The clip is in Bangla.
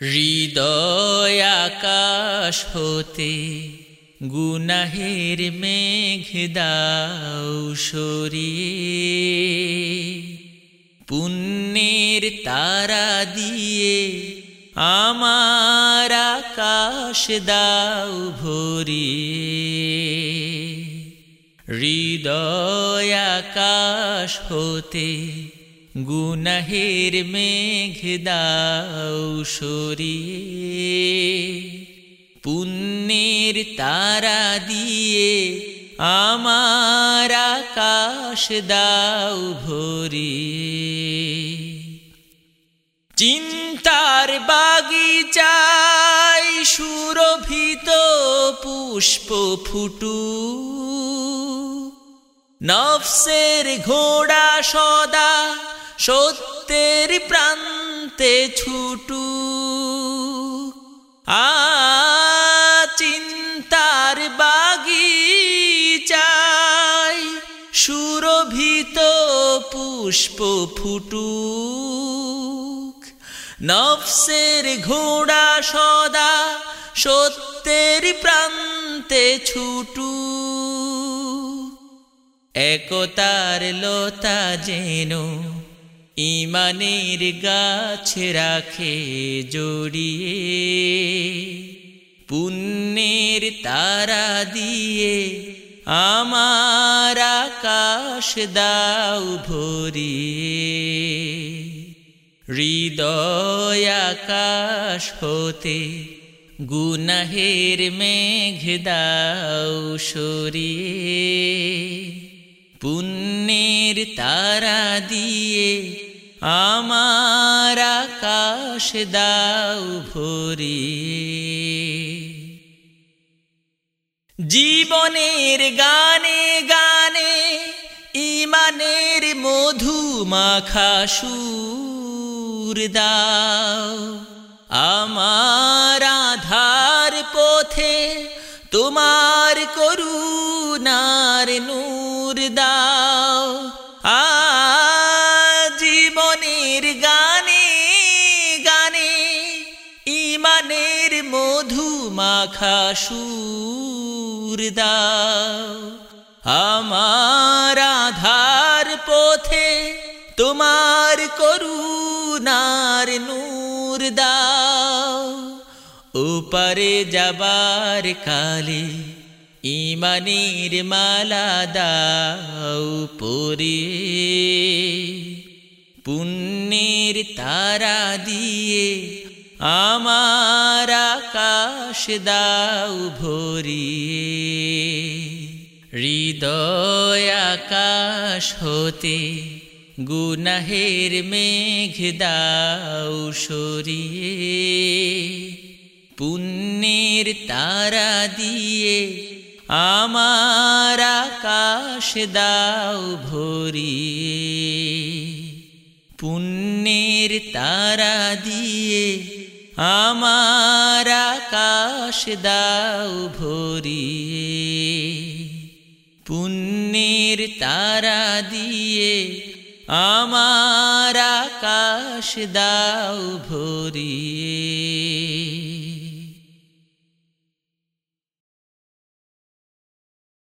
হৃদয় আকাশ হতে গুনাহের মেঘ দাও সরিয়ে। পুণ্যের তারা দিয়ে আমার আকাশ দাও ভরিয়ে। হৃদয় আকাশ হতে গুনাহের মেঘ দাও সরিয়ে। পুণ্যের তারা দিয়ে আমার আকাশ দাও ভরিয়ে। চিন্তার বাগিচায় সুরভিত পুষ্প ফুটু। নফসের ঘোড়া সদা সত্যের প্রান্তে ছুটু আ চিন্তার বাগিচায় সুরভিত পুষ্প ফুটুক। নফসের ঘোড়া সদা সত্যের প্রান্তে ছুটু একতার লতা যেন ইমানের গাছ রাখে জড়িয়ে, পুণ্যের তারা দিয়ে আমার আকাশ দাও ভরিয়ে। হৃদয় আকাশ হতে গুনাহের মেঘ দাও সরিয়ে। পুণ্যের তারা দিয়ে আমার আকাশ দাও ভরিয়ে জীবনের গানে গানে, ইমানের মধু মাখা সুর দাও। আমার আধার পথে তোমার করুণার নূর মধু মাখা সুর দাও আমার আধার পথে তোমার করুণার নূর দাও। ওপারে যাবার কালে ইমানের মালা দাও পরিয়ে পুণ্যের তারা দিয়ে আমার আকাশ দাও ভরিয়ে হৃদয় আকাশ হতে গুনাহের মেঘ দাও সরিয়ে। পুণ্যের তারা দিয়ে আমার আকাশ দাও ভরিয়ে পুণ্যের তারা দিয়ে আমার আকাশ দাও ভরিয়ে পুণ্যের তারা দিয়ে আমার আকাশ দাও ভরিয়ে